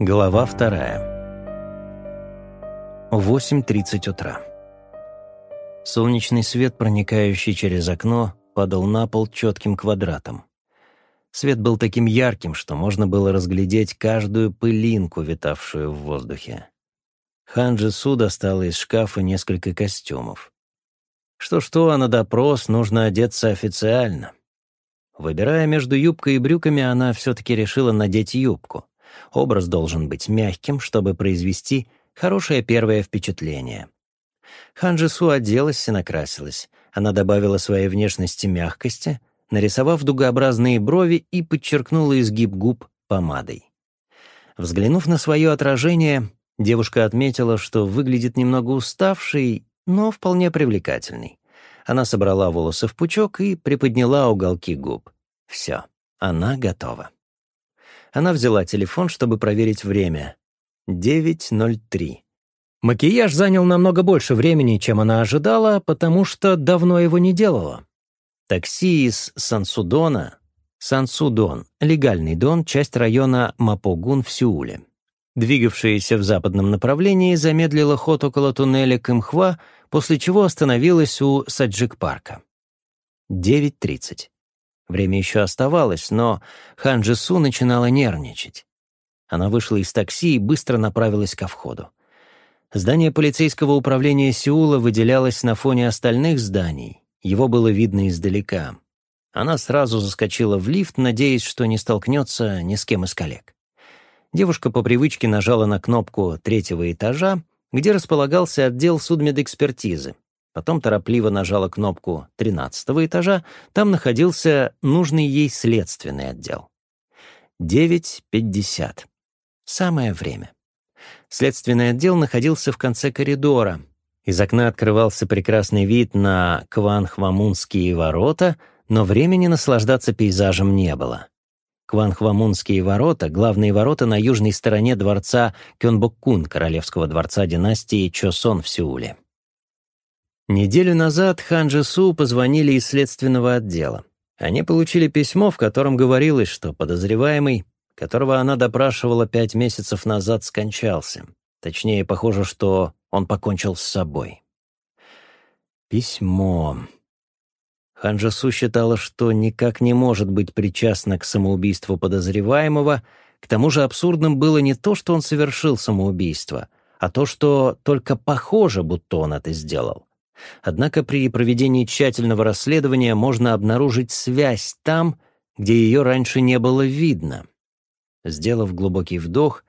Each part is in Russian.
Глава вторая. 8.30 утра. Солнечный свет, проникающий через окно, падал на пол четким квадратом. Свет был таким ярким, что можно было разглядеть каждую пылинку, витавшую в воздухе. Ханджи Су достала из шкафа несколько костюмов. Что-что, а на допрос нужно одеться официально. Выбирая между юбкой и брюками, она все-таки решила надеть юбку. Образ должен быть мягким, чтобы произвести хорошее первое впечатление. Ханджи Су оделась и накрасилась. Она добавила своей внешности мягкости, нарисовав дугообразные брови и подчеркнула изгиб губ помадой. Взглянув на свое отражение, девушка отметила, что выглядит немного уставшей, но вполне привлекательной. Она собрала волосы в пучок и приподняла уголки губ. Все, она готова. Она взяла телефон, чтобы проверить время. 9.03. Макияж занял намного больше времени, чем она ожидала, потому что давно его не делала. Такси из Сансудона, Сансудон, легальный дон, часть района Мапогун в Сеуле. Двигавшаяся в западном направлении замедлила ход около туннеля Кымхва, после чего остановилась у Саджик-парка. 9.30. Время еще оставалось, но Хан Джису начинала нервничать. Она вышла из такси и быстро направилась ко входу. Здание полицейского управления Сеула выделялось на фоне остальных зданий. Его было видно издалека. Она сразу заскочила в лифт, надеясь, что не столкнется ни с кем из коллег. Девушка по привычке нажала на кнопку третьего этажа, где располагался отдел судмедэкспертизы. Потом торопливо нажала кнопку тринадцатого этажа, там находился нужный ей следственный отдел. 9.50. Самое время. Следственный отдел находился в конце коридора. Из окна открывался прекрасный вид на Кванхвамунские ворота, но времени наслаждаться пейзажем не было. Кванхвамунские ворота — главные ворота на южной стороне дворца Кёнбоккун, королевского дворца династии Чосон в Сеуле. Неделю назад Хан Джису позвонили из следственного отдела. Они получили письмо, в котором говорилось, что подозреваемый, которого она допрашивала пять месяцев назад, скончался. Точнее, похоже, что он покончил с собой. Письмо. Ханжасу считала, что никак не может быть причастна к самоубийству подозреваемого, к тому же абсурдным было не то, что он совершил самоубийство, а то, что только похоже, будто он это сделал. Однако при проведении тщательного расследования можно обнаружить связь там, где ее раньше не было видно. Сделав глубокий вдох,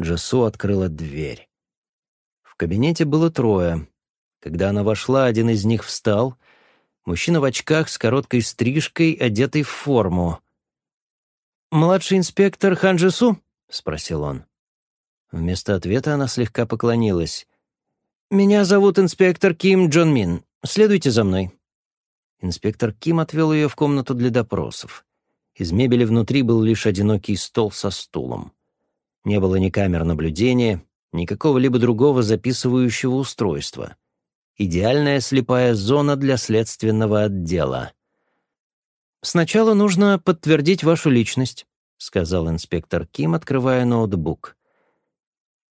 Джессу открыла дверь. В кабинете было трое. Когда она вошла, один из них встал — Мужчина в очках с короткой стрижкой, одетый в форму. «Младший инспектор Ханджису?» — спросил он. Вместо ответа она слегка поклонилась. «Меня зовут инспектор Ким Джон Мин. Следуйте за мной». Инспектор Ким отвел ее в комнату для допросов. Из мебели внутри был лишь одинокий стол со стулом. Не было ни камер наблюдения, ни какого-либо другого записывающего устройства — идеальная слепая зона для следственного отдела. «Сначала нужно подтвердить вашу личность», — сказал инспектор Ким, открывая ноутбук.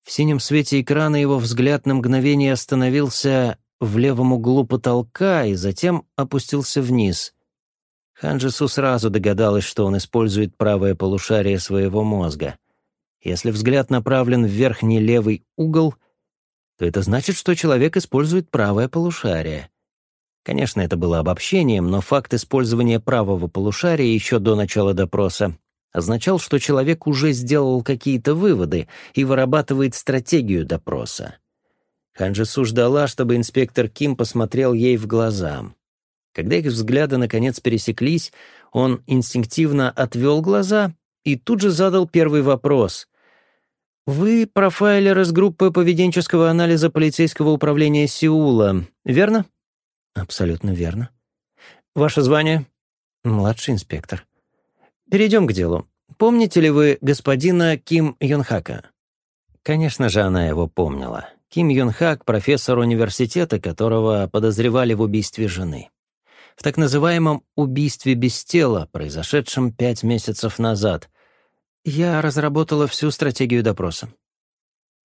В синем свете экрана его взгляд на мгновение остановился в левом углу потолка и затем опустился вниз. Ханджису сразу догадалась, что он использует правое полушарие своего мозга. Если взгляд направлен в верхний левый угол — то это значит, что человек использует правое полушарие. Конечно, это было обобщением, но факт использования правого полушария еще до начала допроса означал, что человек уже сделал какие-то выводы и вырабатывает стратегию допроса. Ханджису ждала, чтобы инспектор Ким посмотрел ей в глаза. Когда их взгляды наконец пересеклись, он инстинктивно отвел глаза и тут же задал первый вопрос, «Вы профайлер из группы поведенческого анализа полицейского управления Сеула, верно?» «Абсолютно верно». «Ваше звание?» «Младший инспектор». «Перейдем к делу. Помните ли вы господина Ким Йонхака?» Конечно же, она его помнила. Ким Йонхак — профессор университета, которого подозревали в убийстве жены. В так называемом «убийстве без тела», произошедшем пять месяцев назад, Я разработала всю стратегию допроса.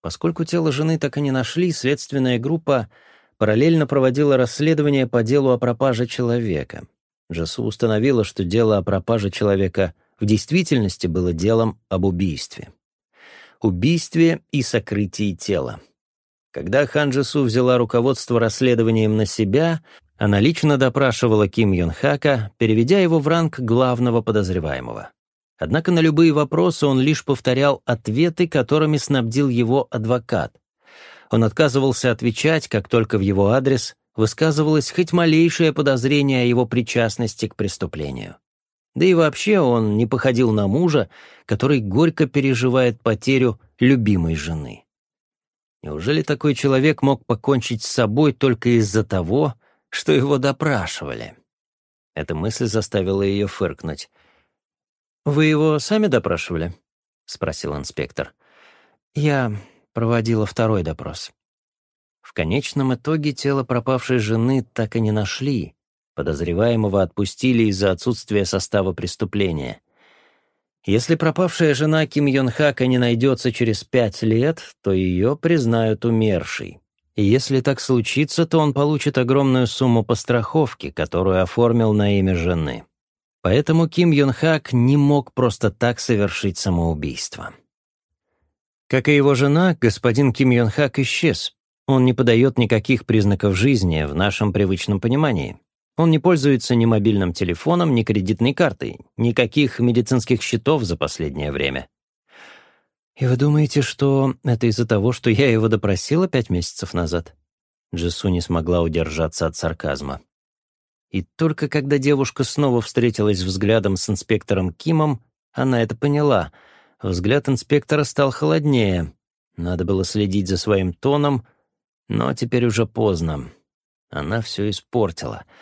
Поскольку тело жены так и не нашли, следственная группа параллельно проводила расследование по делу о пропаже человека. Джасу установила, что дело о пропаже человека в действительности было делом об убийстве. Убийстве и сокрытии тела. Когда Хан Джасу взяла руководство расследованием на себя, она лично допрашивала Ким Юн Хака, переведя его в ранг главного подозреваемого. Однако на любые вопросы он лишь повторял ответы, которыми снабдил его адвокат. Он отказывался отвечать, как только в его адрес высказывалось хоть малейшее подозрение о его причастности к преступлению. Да и вообще он не походил на мужа, который горько переживает потерю любимой жены. Неужели такой человек мог покончить с собой только из-за того, что его допрашивали? Эта мысль заставила ее фыркнуть. «Вы его сами допрашивали?» — спросил инспектор. «Я проводила второй допрос». В конечном итоге тело пропавшей жены так и не нашли. Подозреваемого отпустили из-за отсутствия состава преступления. Если пропавшая жена Ким Йон Хака не найдется через пять лет, то ее признают умершей. И если так случится, то он получит огромную сумму по страховке, которую оформил на имя жены. Поэтому Ким Йон Хак не мог просто так совершить самоубийство. Как и его жена, господин Ким Йон Хак исчез. Он не подает никаких признаков жизни в нашем привычном понимании. Он не пользуется ни мобильным телефоном, ни кредитной картой, никаких медицинских счетов за последнее время. «И вы думаете, что это из-за того, что я его допросила пять месяцев назад?» Джису не смогла удержаться от сарказма. И только когда девушка снова встретилась взглядом с инспектором Кимом, она это поняла. Взгляд инспектора стал холоднее. Надо было следить за своим тоном, но теперь уже поздно. Она все испортила —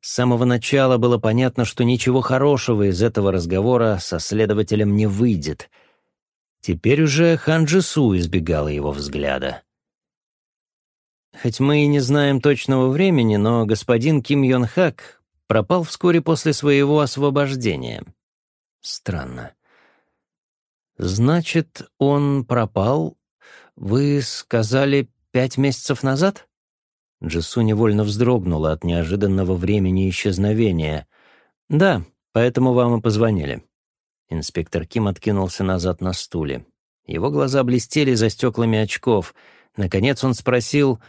с самого начала было понятно, что ничего хорошего из этого разговора со следователем не выйдет. Теперь уже Хан Джису избегала его взгляда. Хоть мы и не знаем точного времени, но господин Ким Йон Хак пропал вскоре после своего освобождения. Странно. Значит, он пропал, вы сказали, пять месяцев назад? Джису невольно вздрогнула от неожиданного времени исчезновения. «Да, поэтому вам и позвонили». Инспектор Ким откинулся назад на стуле. Его глаза блестели за стеклами очков. Наконец он спросил,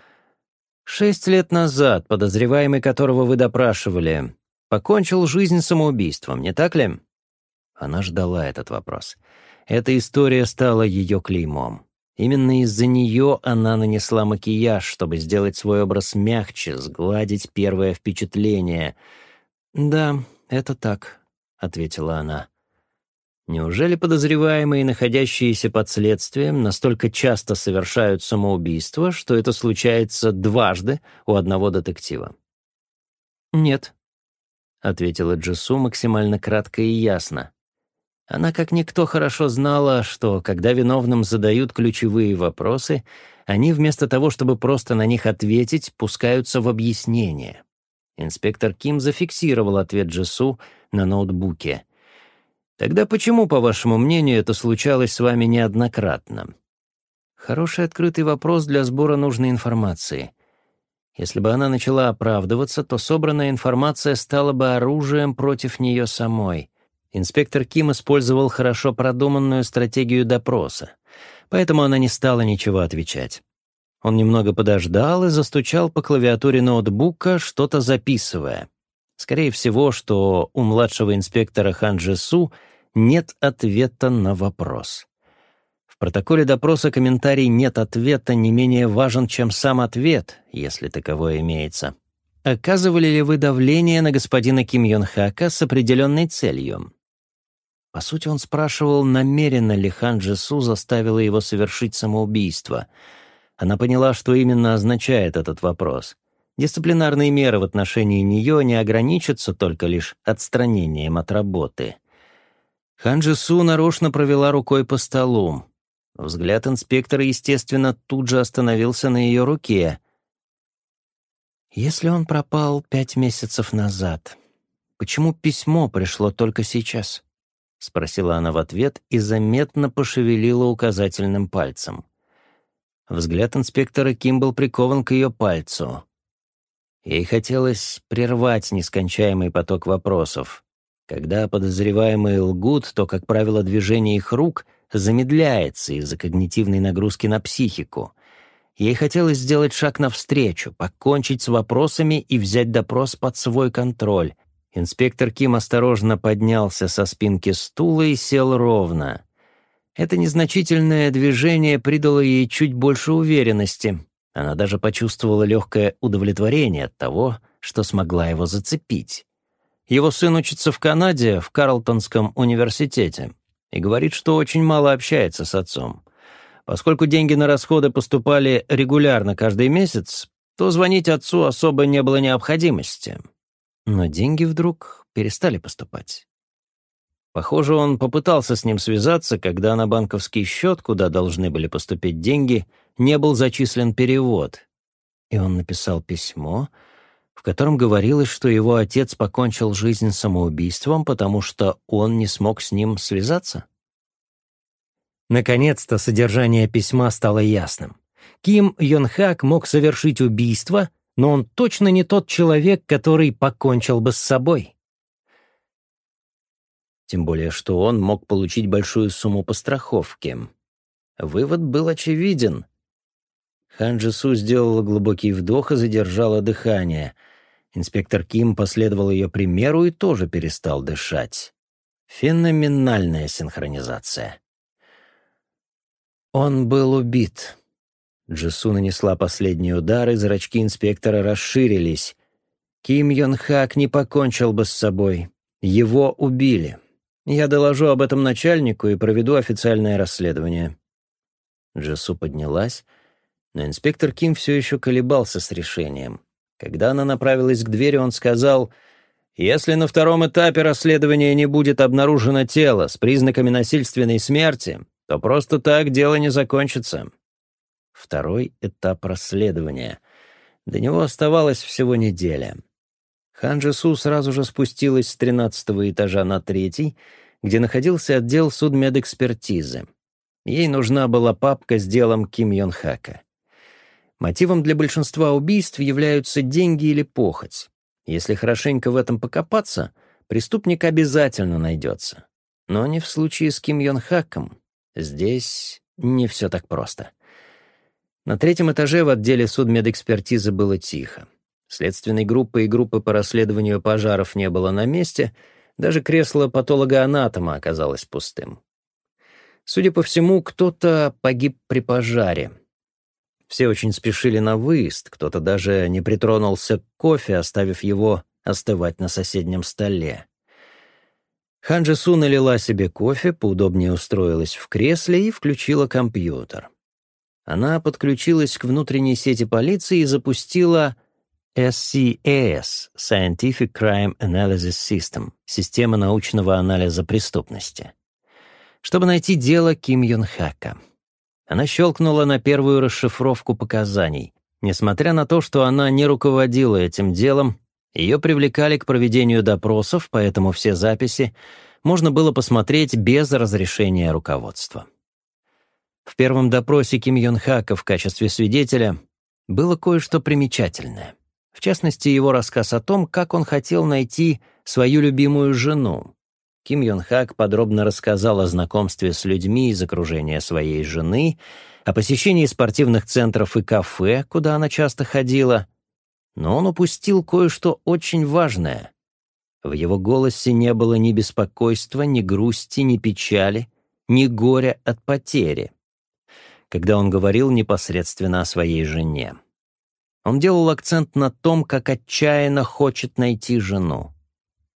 «Шесть лет назад подозреваемый, которого вы допрашивали, покончил жизнь самоубийством, не так ли?» Она ждала этот вопрос. Эта история стала ее клеймом. Именно из-за нее она нанесла макияж, чтобы сделать свой образ мягче, сгладить первое впечатление. «Да, это так», — ответила она. Неужели подозреваемые, находящиеся под следствием, настолько часто совершают самоубийство, что это случается дважды у одного детектива? «Нет», — ответила Джису максимально кратко и ясно. Она как никто хорошо знала, что, когда виновным задают ключевые вопросы, они вместо того, чтобы просто на них ответить, пускаются в объяснение. Инспектор Ким зафиксировал ответ Джесу на ноутбуке. «Тогда почему, по вашему мнению, это случалось с вами неоднократно?» Хороший открытый вопрос для сбора нужной информации. Если бы она начала оправдываться, то собранная информация стала бы оружием против нее самой. Инспектор Ким использовал хорошо продуманную стратегию допроса, поэтому она не стала ничего отвечать. Он немного подождал и застучал по клавиатуре ноутбука, что-то записывая. Скорее всего, что у младшего инспектора Хан Джесу нет ответа на вопрос. В протоколе допроса комментарий «нет ответа» не менее важен, чем сам ответ, если таковое имеется. Оказывали ли вы давление на господина Ким Йон Хака с определенной целью? По сути, он спрашивал, намеренно ли Хан Джесу заставила его совершить самоубийство. Она поняла, что именно означает этот вопрос. Дисциплинарные меры в отношении нее не ограничатся только лишь отстранением от работы. Хан Джесу нарочно провела рукой по столу. Взгляд инспектора, естественно, тут же остановился на ее руке. «Если он пропал пять месяцев назад, почему письмо пришло только сейчас?» Спросила она в ответ и заметно пошевелила указательным пальцем. Взгляд инспектора Ким был прикован к ее пальцу. Ей хотелось прервать нескончаемый поток вопросов. Когда подозреваемые лгут, то, как правило, движение их рук замедляется из-за когнитивной нагрузки на психику. Ей хотелось сделать шаг навстречу, покончить с вопросами и взять допрос под свой контроль. Инспектор Ким осторожно поднялся со спинки стула и сел ровно. Это незначительное движение придало ей чуть больше уверенности. Она даже почувствовала легкое удовлетворение от того, что смогла его зацепить. Его сын учится в Канаде, в Карлтонском университете, и говорит, что очень мало общается с отцом. Поскольку деньги на расходы поступали регулярно каждый месяц, то звонить отцу особо не было необходимости. Но деньги вдруг перестали поступать. Похоже, он попытался с ним связаться, когда на банковский счет, куда должны были поступить деньги, не был зачислен перевод. И он написал письмо, в котором говорилось, что его отец покончил жизнь самоубийством, потому что он не смог с ним связаться. Наконец-то содержание письма стало ясным. Ким Йонхак мог совершить убийство, но он точно не тот человек, который покончил бы с собой. Тем более, что он мог получить большую сумму по страховке. Вывод был очевиден. Хан Джису сделала глубокий вдох и задержала дыхание. Инспектор Ким последовал ее примеру и тоже перестал дышать. Феноменальная синхронизация. Он был убит. Джису нанесла последний удар, и зрачки инспектора расширились. Ким Йон Хак не покончил бы с собой. Его убили. Я доложу об этом начальнику и проведу официальное расследование». Джессу поднялась, но инспектор Ким все еще колебался с решением. Когда она направилась к двери, он сказал, «Если на втором этапе расследования не будет обнаружено тело с признаками насильственной смерти, то просто так дело не закончится». Второй этап расследования. До него оставалась всего неделя. Хан Джису сразу же спустилась с тринадцатого этажа на третий, где находился отдел судмедэкспертизы. Ей нужна была папка с делом Ким Йон Хака. Мотивом для большинства убийств являются деньги или похоть. Если хорошенько в этом покопаться, преступник обязательно найдется. Но не в случае с Ким Йон Хаком. Здесь не все так просто. На третьем этаже в отделе судмедэкспертизы было тихо. Следственной группы и группы по расследованию пожаров не было на месте, даже кресло патолога-анатома оказалось пустым. Судя по всему, кто-то погиб при пожаре. Все очень спешили на выезд, кто-то даже не притронулся к кофе, оставив его остывать на соседнем столе. Ханджи налила себе кофе, поудобнее устроилась в кресле и включила компьютер. Она подключилась к внутренней сети полиции и запустила SCAS — Scientific Crime Analysis System — система научного анализа преступности. Чтобы найти дело Ким Юн Хака. Она щелкнула на первую расшифровку показаний. Несмотря на то, что она не руководила этим делом, ее привлекали к проведению допросов, поэтому все записи можно было посмотреть без разрешения руководства. В первом допросе Ким Йон Хака в качестве свидетеля было кое-что примечательное. В частности, его рассказ о том, как он хотел найти свою любимую жену. Ким Йон Хак подробно рассказал о знакомстве с людьми из окружения своей жены, о посещении спортивных центров и кафе, куда она часто ходила. Но он упустил кое-что очень важное. В его голосе не было ни беспокойства, ни грусти, ни печали, ни горя от потери, когда он говорил непосредственно о своей жене. Он делал акцент на том, как отчаянно хочет найти жену.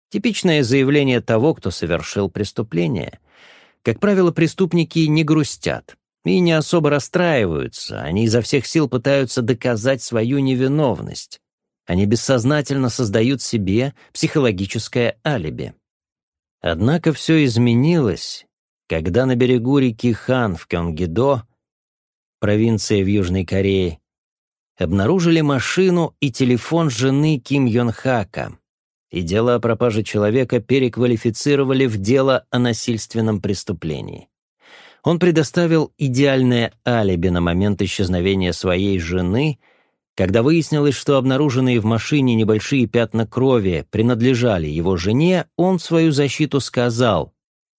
Типичное заявление того, кто совершил преступление. Как правило, преступники не грустят и не особо расстраиваются, они изо всех сил пытаются доказать свою невиновность. Они бессознательно создают себе психологическое алиби. Однако все изменилось, когда на берегу реки Хан в Кёнгидо, провинции в Южной Корее, обнаружили машину и телефон жены Ким Йон Хака. и дело о пропаже человека переквалифицировали в дело о насильственном преступлении. Он предоставил идеальное алиби на момент исчезновения своей жены, когда выяснилось, что обнаруженные в машине небольшие пятна крови принадлежали его жене, он в свою защиту сказал,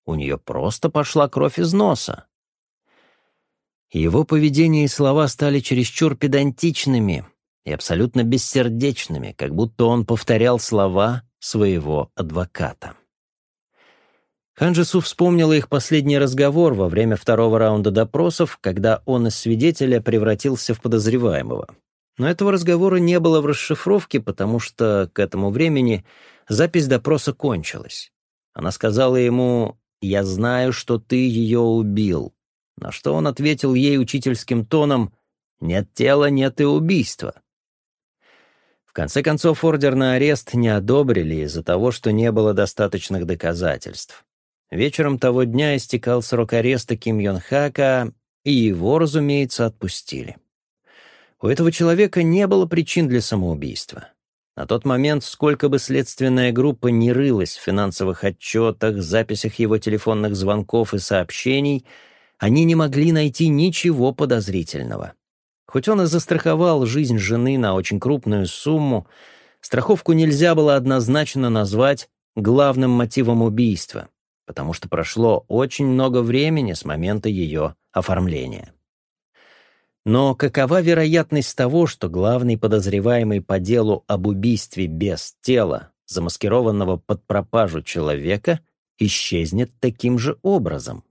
у нее просто пошла кровь из носа. Его поведение и слова стали чересчур педантичными и абсолютно бессердечными, как будто он повторял слова своего адвоката. Ханжису вспомнила их последний разговор во время второго раунда допросов, когда он из свидетеля превратился в подозреваемого. Но этого разговора не было в расшифровке, потому что к этому времени запись допроса кончилась. Она сказала ему «Я знаю, что ты ее убил», на что он ответил ей учительским тоном «Нет тела, нет и убийства». В конце концов, ордер на арест не одобрили из-за того, что не было достаточных доказательств. Вечером того дня истекал срок ареста Ким Йон Хака, и его, разумеется, отпустили. У этого человека не было причин для самоубийства. На тот момент, сколько бы следственная группа не рылась в финансовых отчетах, записях его телефонных звонков и сообщений, они не могли найти ничего подозрительного. Хоть он и застраховал жизнь жены на очень крупную сумму, страховку нельзя было однозначно назвать главным мотивом убийства, потому что прошло очень много времени с момента ее оформления. Но какова вероятность того, что главный подозреваемый по делу об убийстве без тела, замаскированного под пропажу человека, исчезнет таким же образом?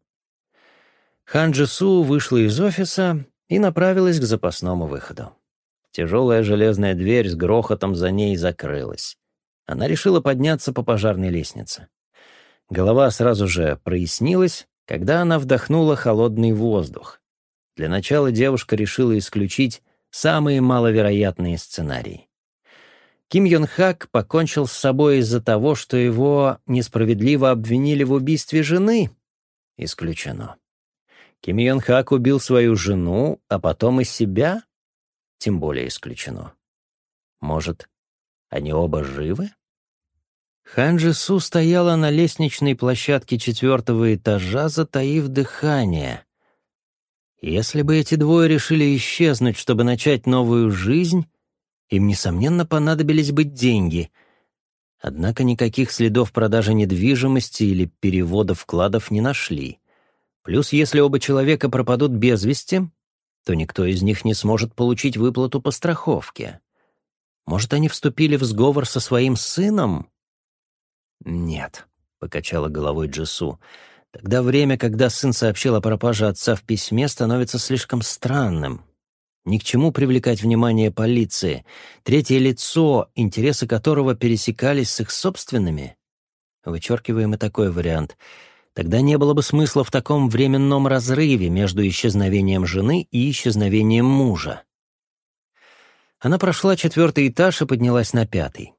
Хан Джису вышла из офиса и направилась к запасному выходу. Тяжелая железная дверь с грохотом за ней закрылась. Она решила подняться по пожарной лестнице. Голова сразу же прояснилась, когда она вдохнула холодный воздух. Для начала девушка решила исключить самые маловероятные сценарии. Ким Йон Хак покончил с собой из-за того, что его несправедливо обвинили в убийстве жены? Исключено. Ким Йон Хак убил свою жену, а потом и себя? Тем более исключено. Может, они оба живы? Хан стояла на лестничной площадке четвертого этажа, затаив дыхание. Если бы эти двое решили исчезнуть, чтобы начать новую жизнь, им, несомненно, понадобились бы деньги. Однако никаких следов продажи недвижимости или перевода вкладов не нашли. Плюс, если оба человека пропадут без вести, то никто из них не сможет получить выплату по страховке. Может, они вступили в сговор со своим сыном? «Нет», — покачала головой Джису, — Тогда время, когда сын сообщил о пропаже отца в письме, становится слишком странным. Ни к чему привлекать внимание полиции. Третье лицо, интересы которого пересекались с их собственными. Вычеркиваем и такой вариант. Тогда не было бы смысла в таком временном разрыве между исчезновением жены и исчезновением мужа. Она прошла четвертый этаж и поднялась на пятый.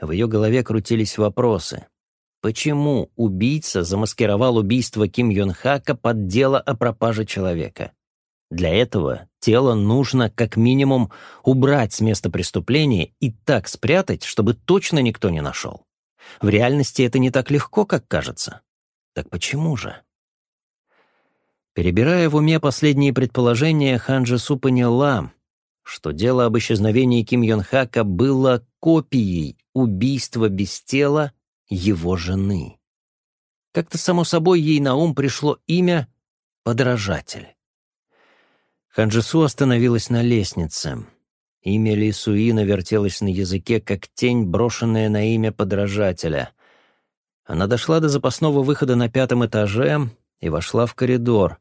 В ее голове крутились вопросы. Почему убийца замаскировал убийство Ким Йон Хака под дело о пропаже человека? Для этого тело нужно как минимум убрать с места преступления и так спрятать, чтобы точно никто не нашел. В реальности это не так легко, как кажется. Так почему же? Перебирая в уме последние предположения, Хан Джису поняла, что дело об исчезновении Ким Йон Хака было копией убийства без тела его жены. Как-то само собой ей на ум пришло имя «Подражатель». Ханджису остановилась на лестнице. Имя Ли Суина вертелось на языке, как тень, брошенная на имя подражателя. Она дошла до запасного выхода на пятом этаже и вошла в коридор.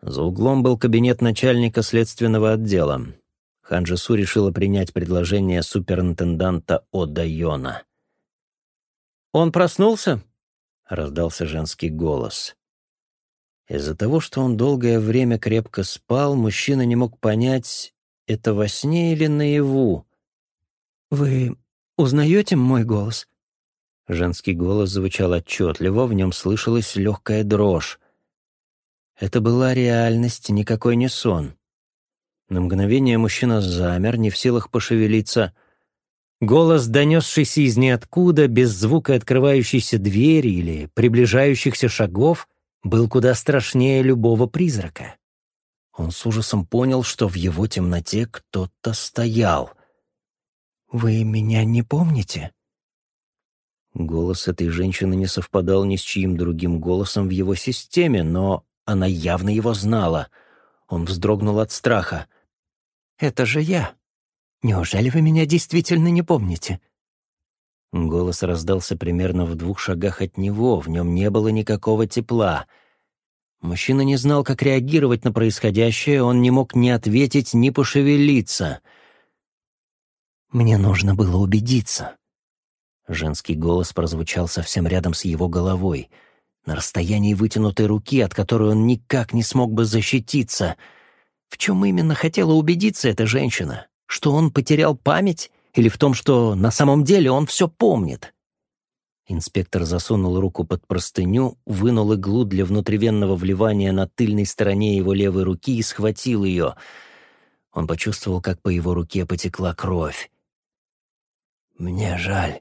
За углом был кабинет начальника следственного отдела. Ханджису решила принять предложение суперинтенданта Ода Йона. «Он проснулся?» — раздался женский голос. Из-за того, что он долгое время крепко спал, мужчина не мог понять, это во сне или наяву. «Вы узнаете мой голос?» Женский голос звучал отчетливо, в нем слышалась легкая дрожь. Это была реальность, никакой не сон. На мгновение мужчина замер, не в силах пошевелиться — Голос, донесшийся из ниоткуда, без звука открывающейся двери или приближающихся шагов, был куда страшнее любого призрака. Он с ужасом понял, что в его темноте кто-то стоял. «Вы меня не помните?» Голос этой женщины не совпадал ни с чьим другим голосом в его системе, но она явно его знала. Он вздрогнул от страха. «Это же я!» Неужели вы меня действительно не помните?» Голос раздался примерно в двух шагах от него, в нем не было никакого тепла. Мужчина не знал, как реагировать на происходящее, он не мог ни ответить, ни пошевелиться. «Мне нужно было убедиться». Женский голос прозвучал совсем рядом с его головой, на расстоянии вытянутой руки, от которой он никак не смог бы защититься. В чем именно хотела убедиться эта женщина? Что он потерял память? Или в том, что на самом деле он все помнит? Инспектор засунул руку под простыню, вынул иглу для внутривенного вливания на тыльной стороне его левой руки и схватил ее. Он почувствовал, как по его руке потекла кровь. «Мне жаль».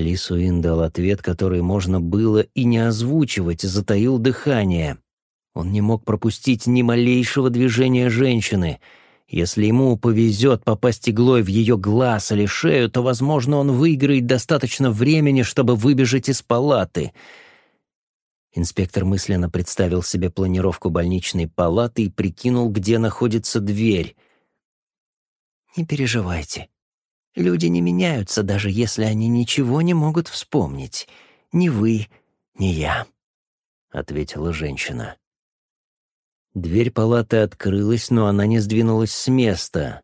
Ли Суин дал ответ, который можно было и не озвучивать, затаил дыхание. Он не мог пропустить ни малейшего движения женщины — если ему повезет попасть иглой в ее глаз или шею, то, возможно, он выиграет достаточно времени, чтобы выбежать из палаты. Инспектор мысленно представил себе планировку больничной палаты и прикинул, где находится дверь. «Не переживайте. Люди не меняются, даже если они ничего не могут вспомнить. Ни вы, ни я», — ответила женщина. Дверь палаты открылась, но она не сдвинулась с места.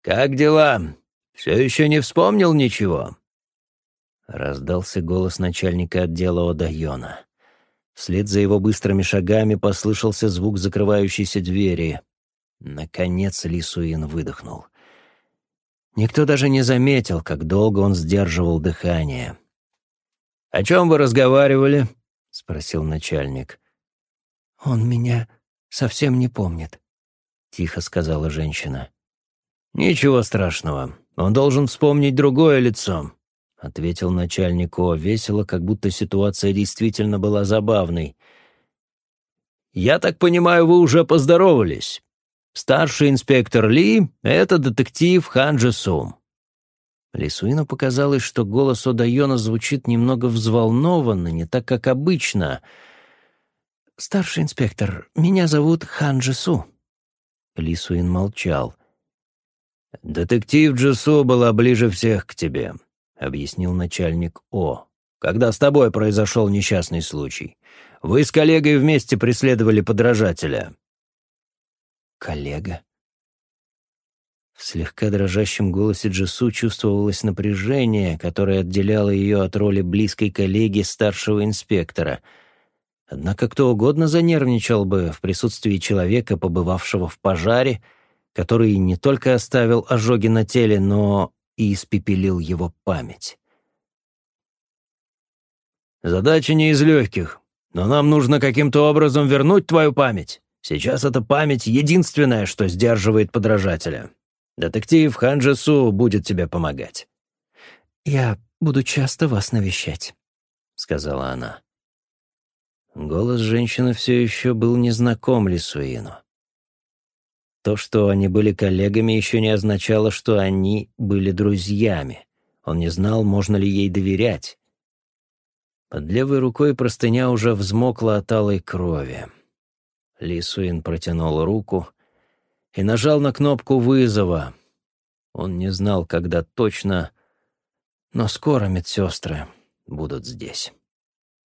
«Как дела? Все еще не вспомнил ничего?» Раздался голос начальника отдела Одайона. Вслед за его быстрыми шагами послышался звук закрывающейся двери. Наконец Лисуин выдохнул. Никто даже не заметил, как долго он сдерживал дыхание. «О чем вы разговаривали?» — спросил начальник. «Он меня совсем не помнит», — тихо сказала женщина. «Ничего страшного. Он должен вспомнить другое лицо», — ответил начальник О, весело, как будто ситуация действительно была забавной. «Я так понимаю, вы уже поздоровались. Старший инспектор Ли — это детектив Хан Джесум». Лисуину показалось, что голос Одайона звучит немного взволнованно, не так, как обычно — «Старший инспектор, меня зовут Хан Джису». Лисуин молчал. «Детектив Джису была ближе всех к тебе», — объяснил начальник О. «Когда с тобой произошел несчастный случай. Вы с коллегой вместе преследовали подражателя». «Коллега?» В слегка дрожащем голосе Джису чувствовалось напряжение, которое отделяло ее от роли близкой коллеги старшего инспектора — Однако кто угодно занервничал бы в присутствии человека, побывавшего в пожаре, который не только оставил ожоги на теле, но и испепелил его память. «Задача не из легких, но нам нужно каким-то образом вернуть твою память. Сейчас эта память — единственное, что сдерживает подражателя. Детектив Ханджесу будет тебе помогать». «Я буду часто вас навещать», — сказала она. Голос женщины все еще был незнаком Лисуину. То, что они были коллегами, еще не означало, что они были друзьями. Он не знал, можно ли ей доверять. Под левой рукой простыня уже взмокла от алой крови. Лисуин протянул руку и нажал на кнопку вызова. Он не знал, когда точно, но скоро медсестры будут здесь.